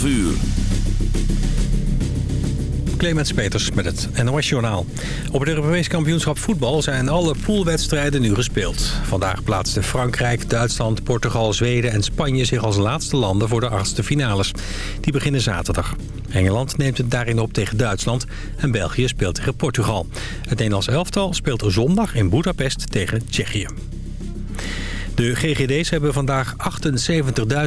12 uur. Clemens Peters met het NOS-journaal. Op het Europees kampioenschap voetbal zijn alle poolwedstrijden nu gespeeld. Vandaag plaatsten Frankrijk, Duitsland, Portugal, Zweden en Spanje zich als laatste landen voor de achtste finales. Die beginnen zaterdag. Engeland neemt het daarin op tegen Duitsland en België speelt tegen Portugal. Het Nederlands elftal speelt zondag in Budapest tegen Tsjechië. De GGD's hebben vandaag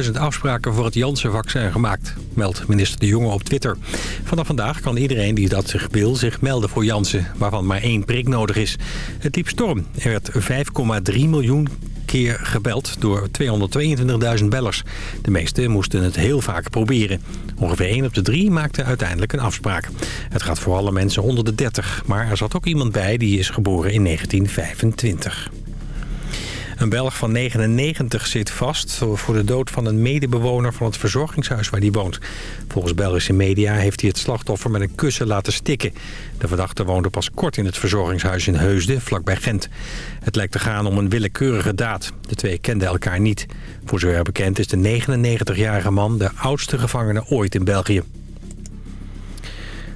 78.000 afspraken voor het Janssen-vaccin gemaakt, meldt minister De Jonge op Twitter. Vanaf vandaag kan iedereen die dat zich wil zich melden voor Janssen, waarvan maar één prik nodig is. Het liep storm. Er werd 5,3 miljoen keer gebeld door 222.000 bellers. De meesten moesten het heel vaak proberen. Ongeveer 1 op de 3 maakte uiteindelijk een afspraak. Het gaat voor alle mensen onder de 30, maar er zat ook iemand bij die is geboren in 1925. Een Belg van 99 zit vast voor de dood van een medebewoner van het verzorgingshuis waar hij woont. Volgens Belgische media heeft hij het slachtoffer met een kussen laten stikken. De verdachte woonde pas kort in het verzorgingshuis in Heusden, vlakbij Gent. Het lijkt te gaan om een willekeurige daad. De twee kenden elkaar niet. Voor zover bekend is de 99-jarige man de oudste gevangene ooit in België.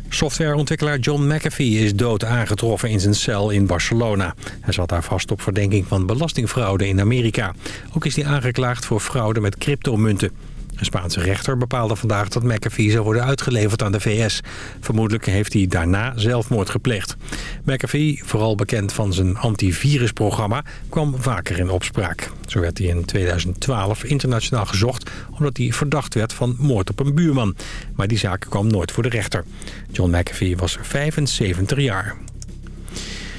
Softwareontwikkelaar John McAfee is dood aangetroffen in zijn cel in Barcelona. Hij zat daar vast op verdenking van belastingfraude in Amerika. Ook is hij aangeklaagd voor fraude met cryptomunten. Een Spaanse rechter bepaalde vandaag dat McAfee zou worden uitgeleverd aan de VS. Vermoedelijk heeft hij daarna zelfmoord gepleegd. McAfee, vooral bekend van zijn antivirusprogramma, kwam vaker in opspraak. Zo werd hij in 2012 internationaal gezocht omdat hij verdacht werd van moord op een buurman. Maar die zaak kwam nooit voor de rechter. John McAfee was 75 jaar.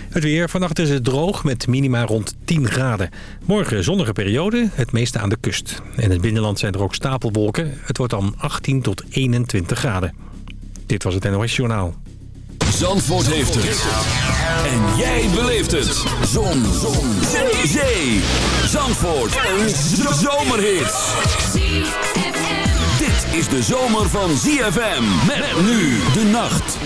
Het weer. Vannacht is het droog met minima rond 10 graden. Morgen zonnige periode, het meeste aan de kust. In het binnenland zijn er ook stapelwolken. Het wordt dan 18 tot 21 graden. Dit was het NOS Journaal. Zandvoort heeft het. En jij beleeft het. Zon. Zon. Zee. Zee. Zandvoort. Een zomerhit. Dit is de zomer van ZFM. Met nu de nacht.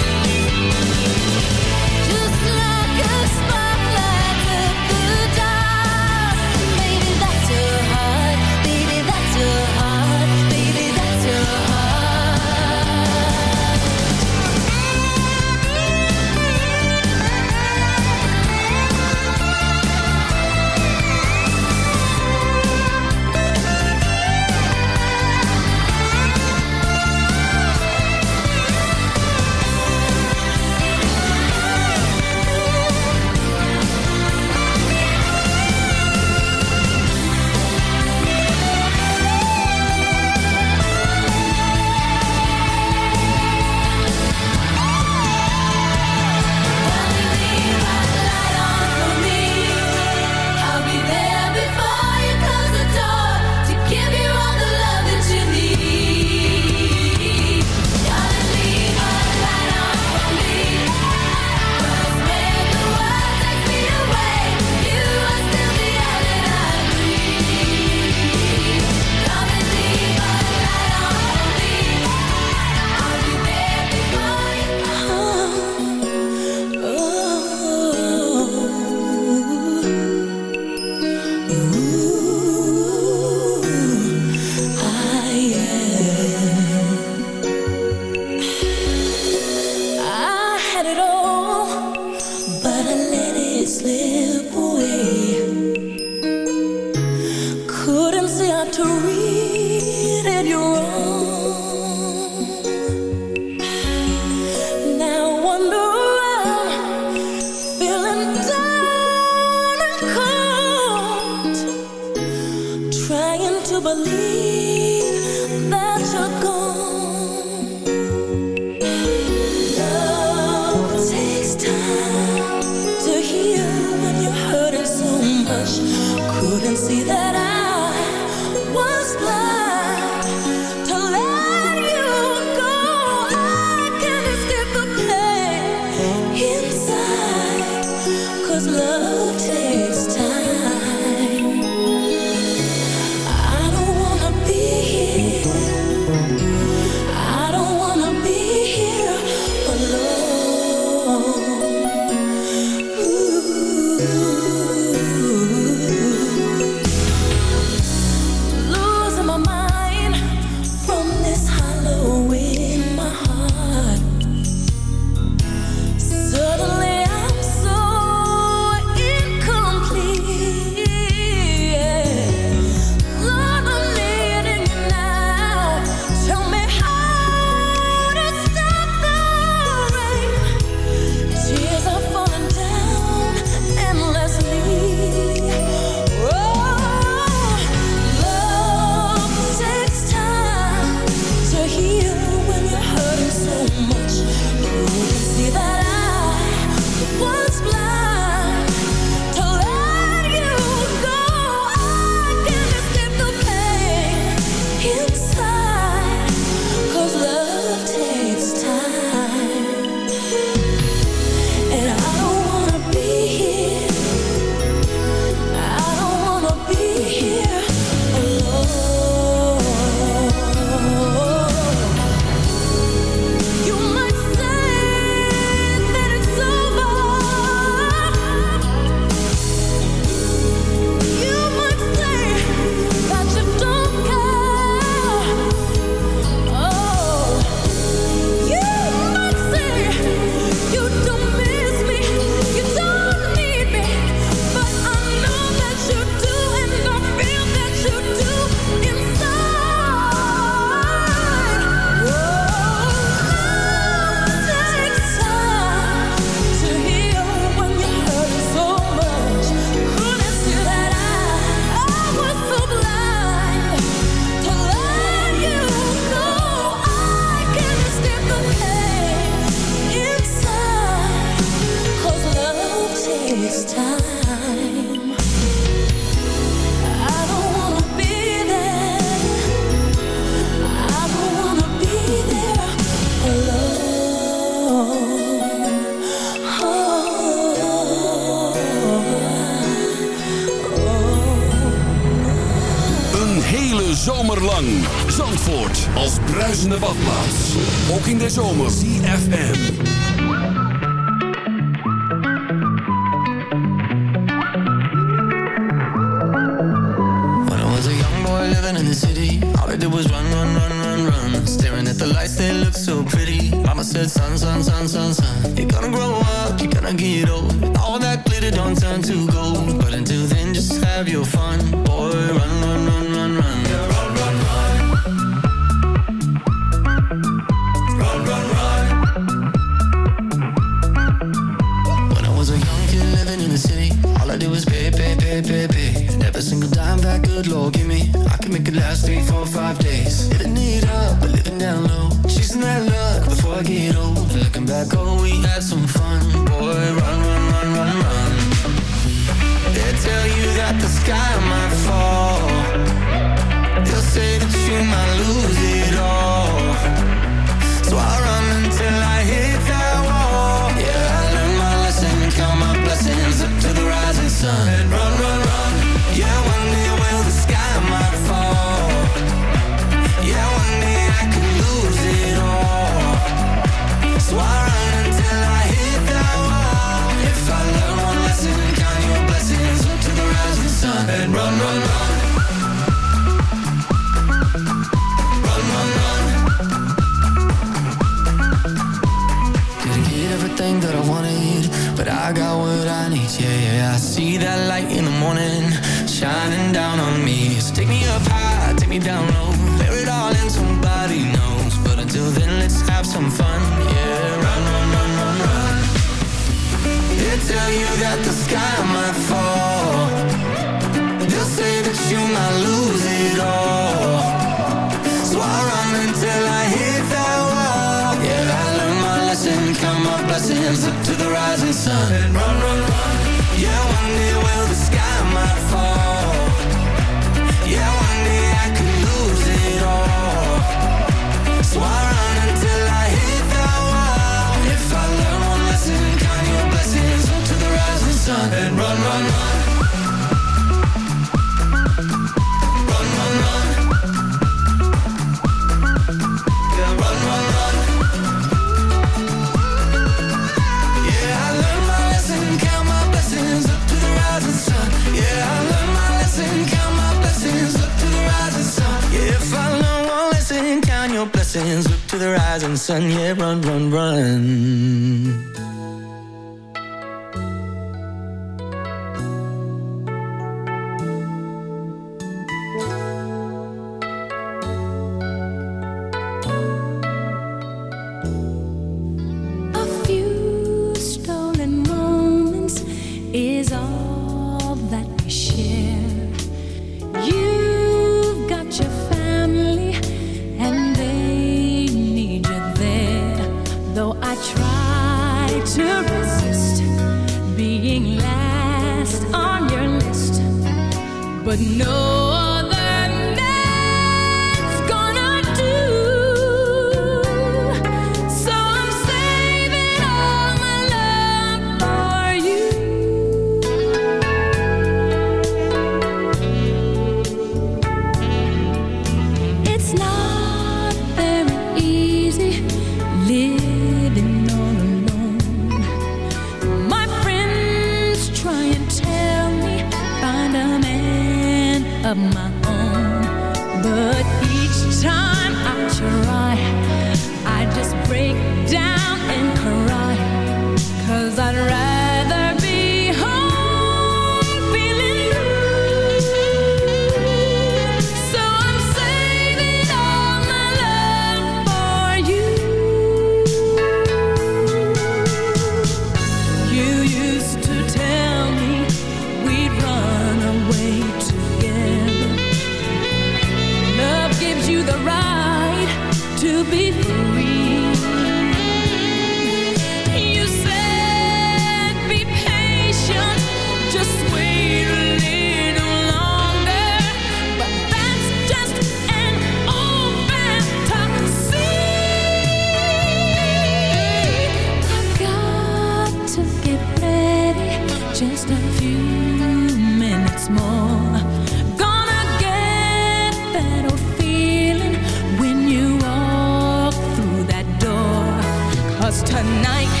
night.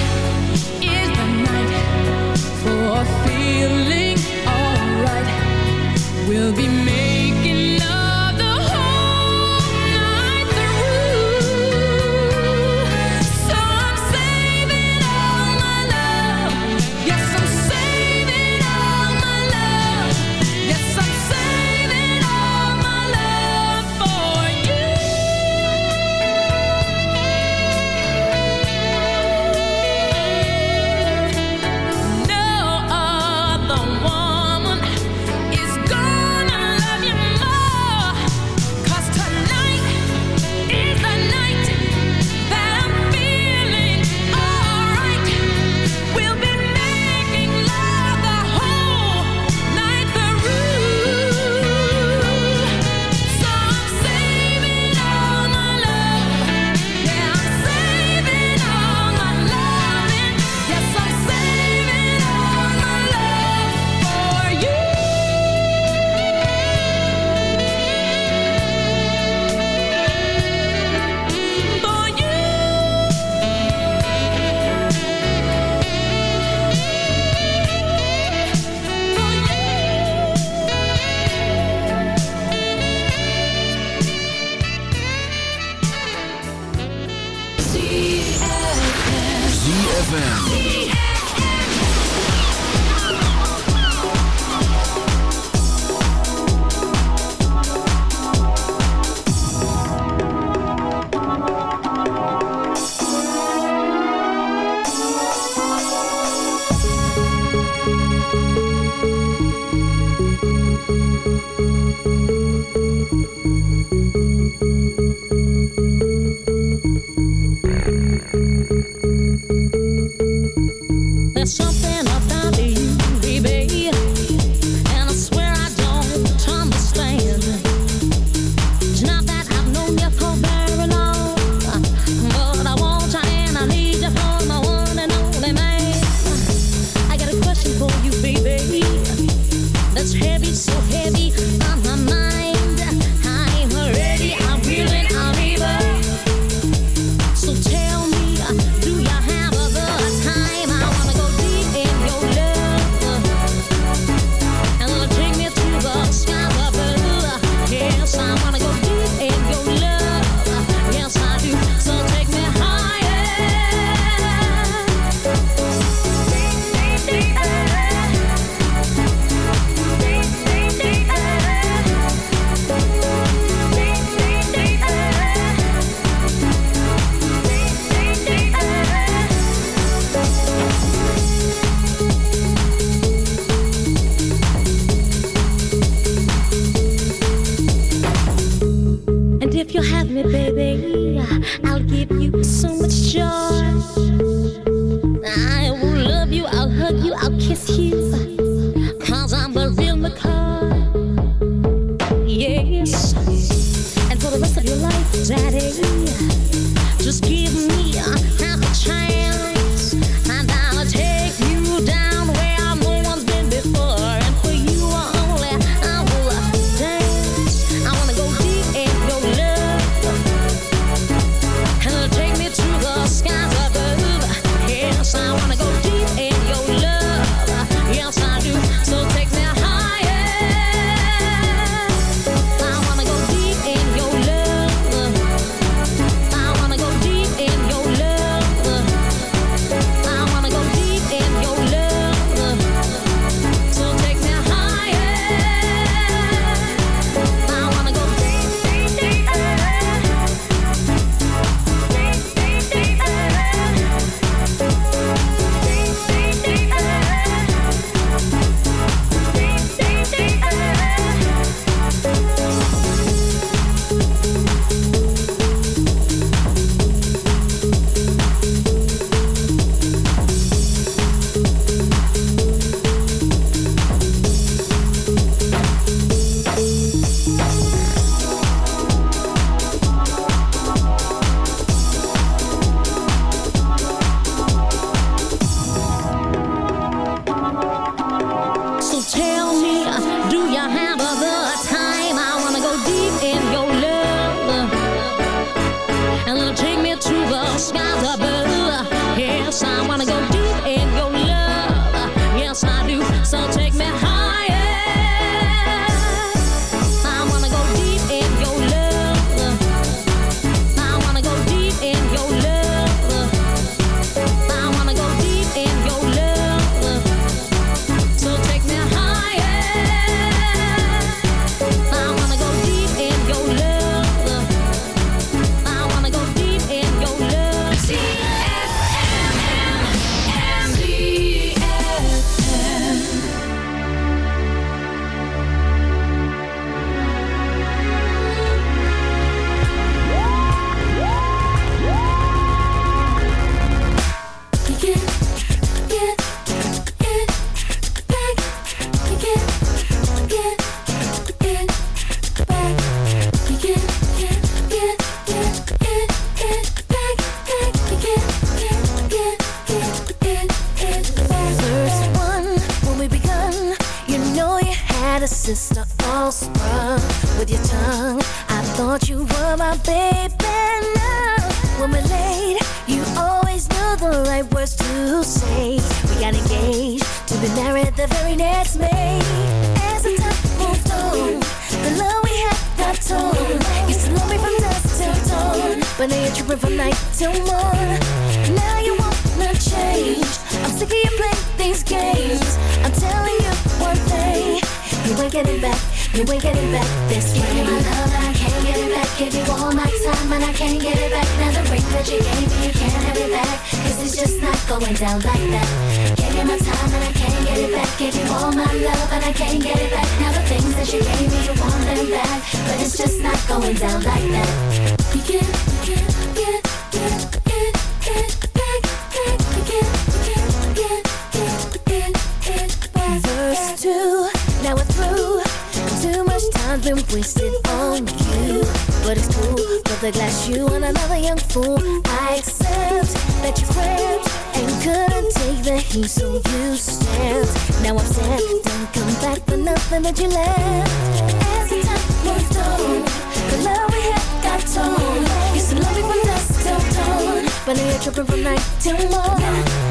But now you're tripping from night till morn.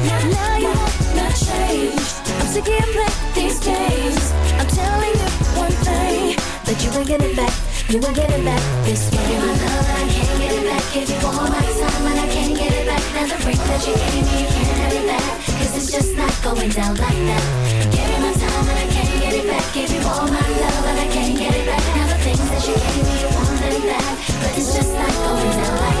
Now you have not changed. I'm sick of playing these games. I'm telling you one thing that you ain't getting back. You ain't getting back this way. Give my love and I can't get it back. Give you all my time and I can't get it back. Now the ring that you gave me, you can't have it back. Cause it's just not going down like that. Give me my time and I can't get it back. Give you all my love and I can't get it back. Now the things that you gave me, you want them back. But it's just not going down like that.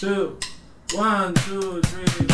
two, one, two, three.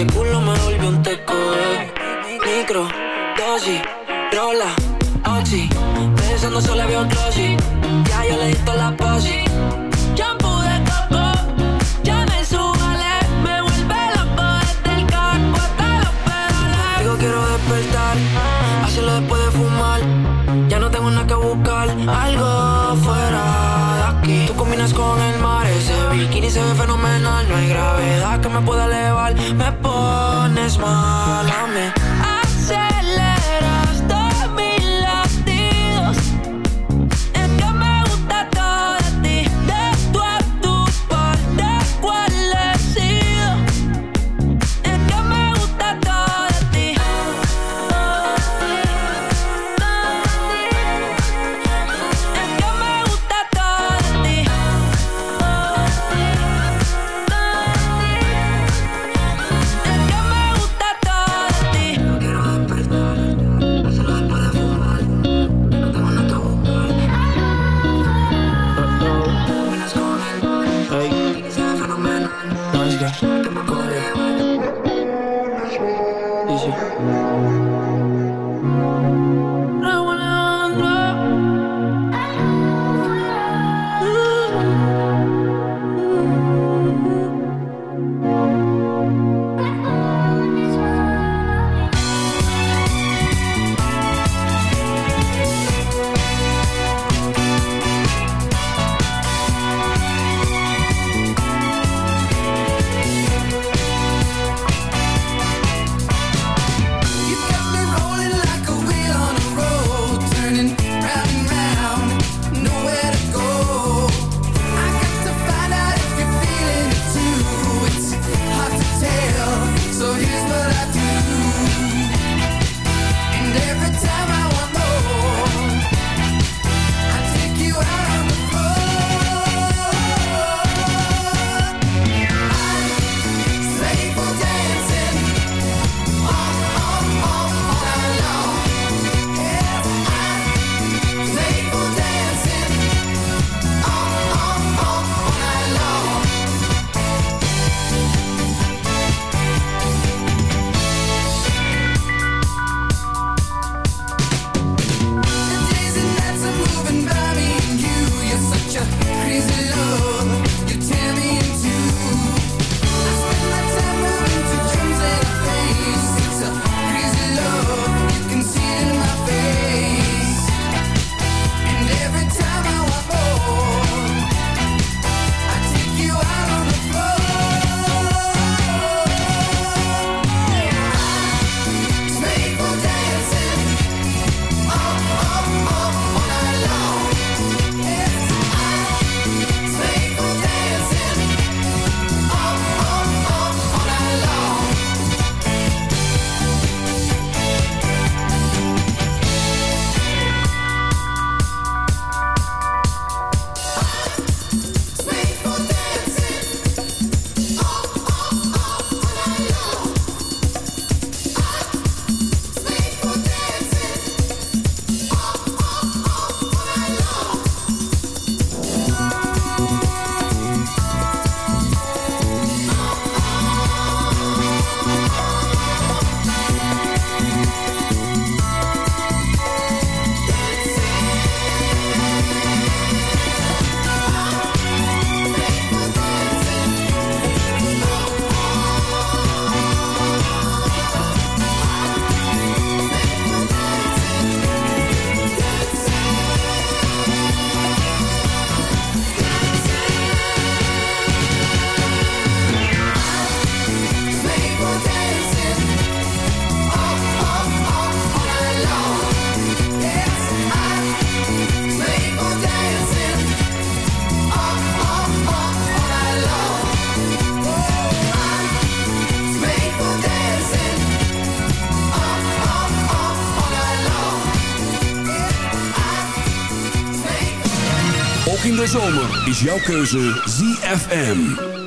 ese culo me volvió un teco de micro, dosis, rola, oxi. Pensando solo había otro sí. Ya yo le di toda la posi. dejas que me pueda elevar, me pones mal a mí. Jouw keuze ZFM.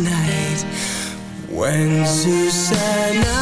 night. When Susanna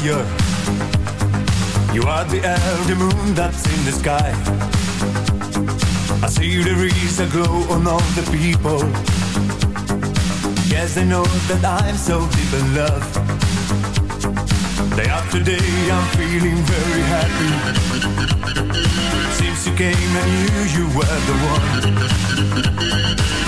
Desire. You are the air, the moon that's in the sky. I see there is a glow on all the people. Yes, I know that I'm so deep in love. Day after day, I'm feeling very happy. Since you came, I knew you were the one.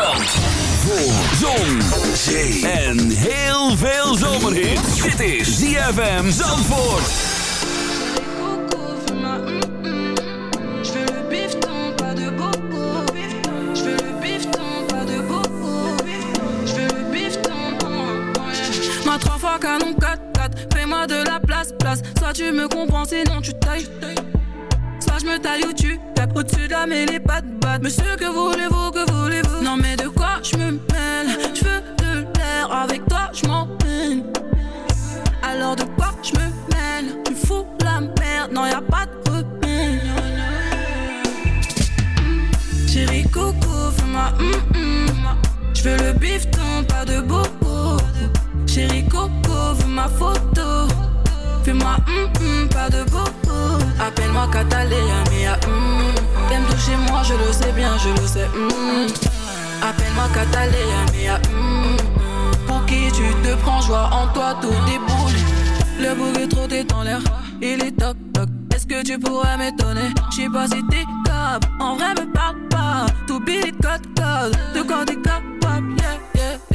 Voor zon, en heel veel zomerhit. Dit is ZFM Zandvoort. Je veux le bifton, pas de bobo. Je veux le bifton, pas de bobo. Je veux le bifton. Ma trois fois canon 4-4, fais-moi de la place, place. Soit tu me comprends, sinon tu tailles. Je me taille ou tu tapes au-dessus de la mêlée, pas de batte. Monsieur, que voulez-vous, que voulez-vous? Non, mais de quoi je me mêle? Je veux de l'air, avec toi je m'emmène. Alors de quoi je me mêle? Tu fous la merde, non, y a pas de remède. Chérie coco, fais-moi hum hum. Je veux le bifton, pas de bobo. Chérie coco, veux ma photo. Fais-moi hum hum, pas de bobo. Appelle-moi Catalina, mia hum. T'aimes toucher moi, je le sais bien, je le sais. mm. Appelle-moi Catalina, mm. Pour qui tu te prends, joie en toi, tout déboule. Le trop est en l'air, il est toc toc. Est-ce que tu pourrais m'étonner? J'sais pas si t'es capable, en vrai me parle pas. Tout billet code code, de quoi t'es capable,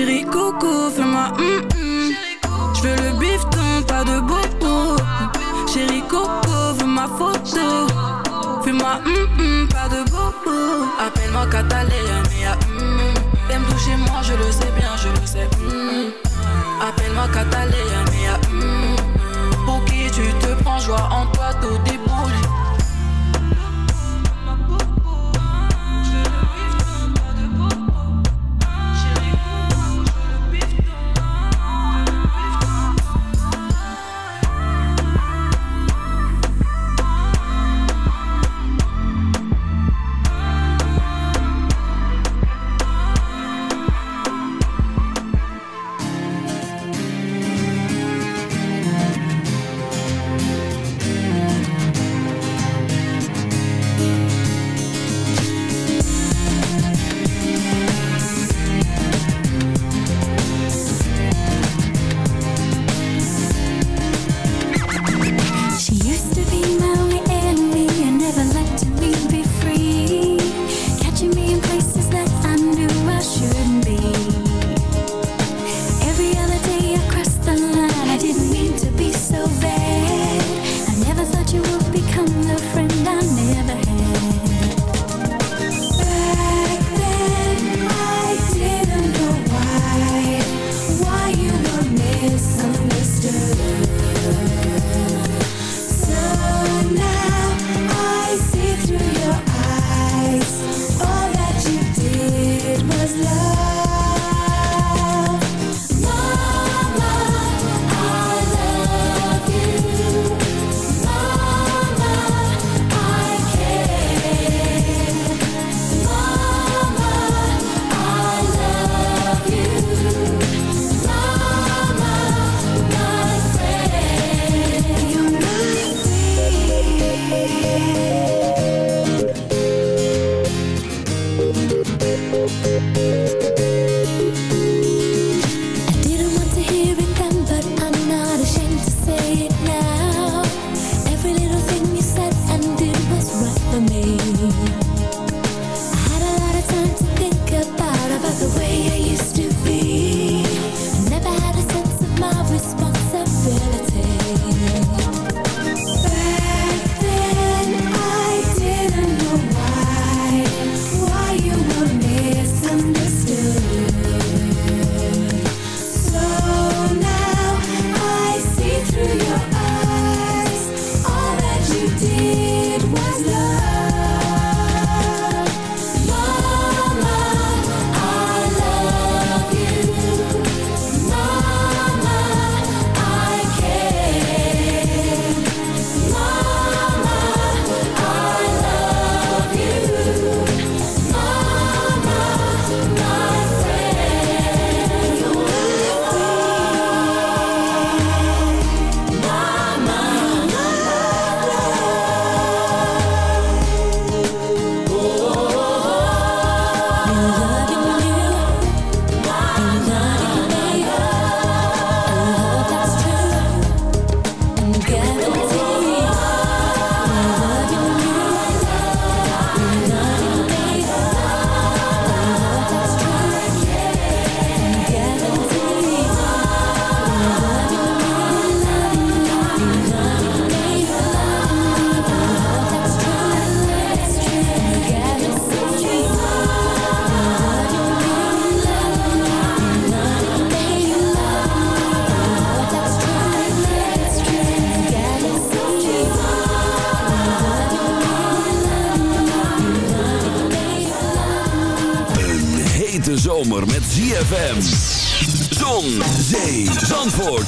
Chérie coco, fais-moi hum hum. Je veux le bifton, pas de bobo. Chérie coco, veux ma photo. Fais-moi hum pas de bobo. Appelle-moi Catalina. T'aimes toucher moi, je le sais bien, je le sais. Appelle-moi Catalina. Pour qui tu te prends, joie en toi, tout déboule.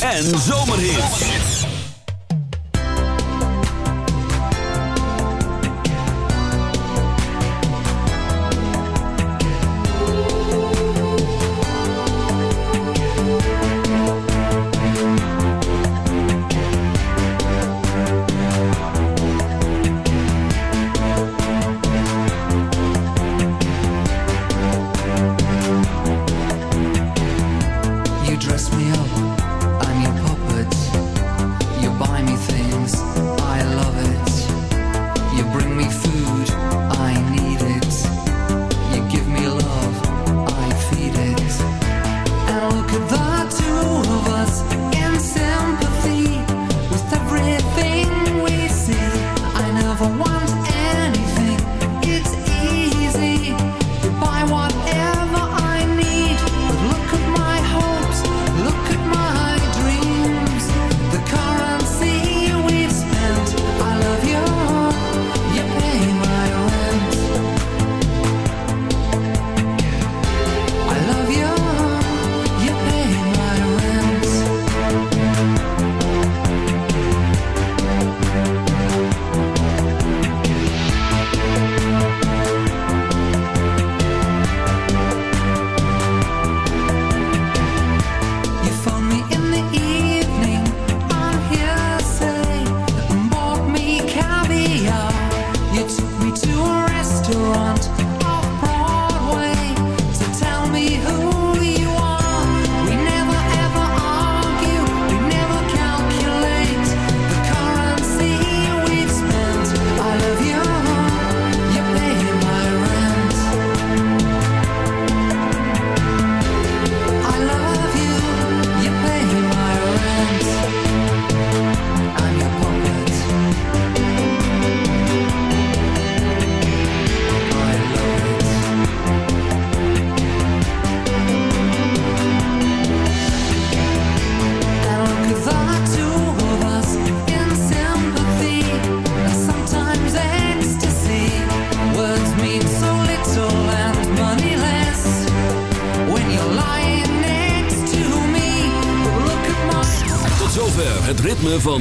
en zo.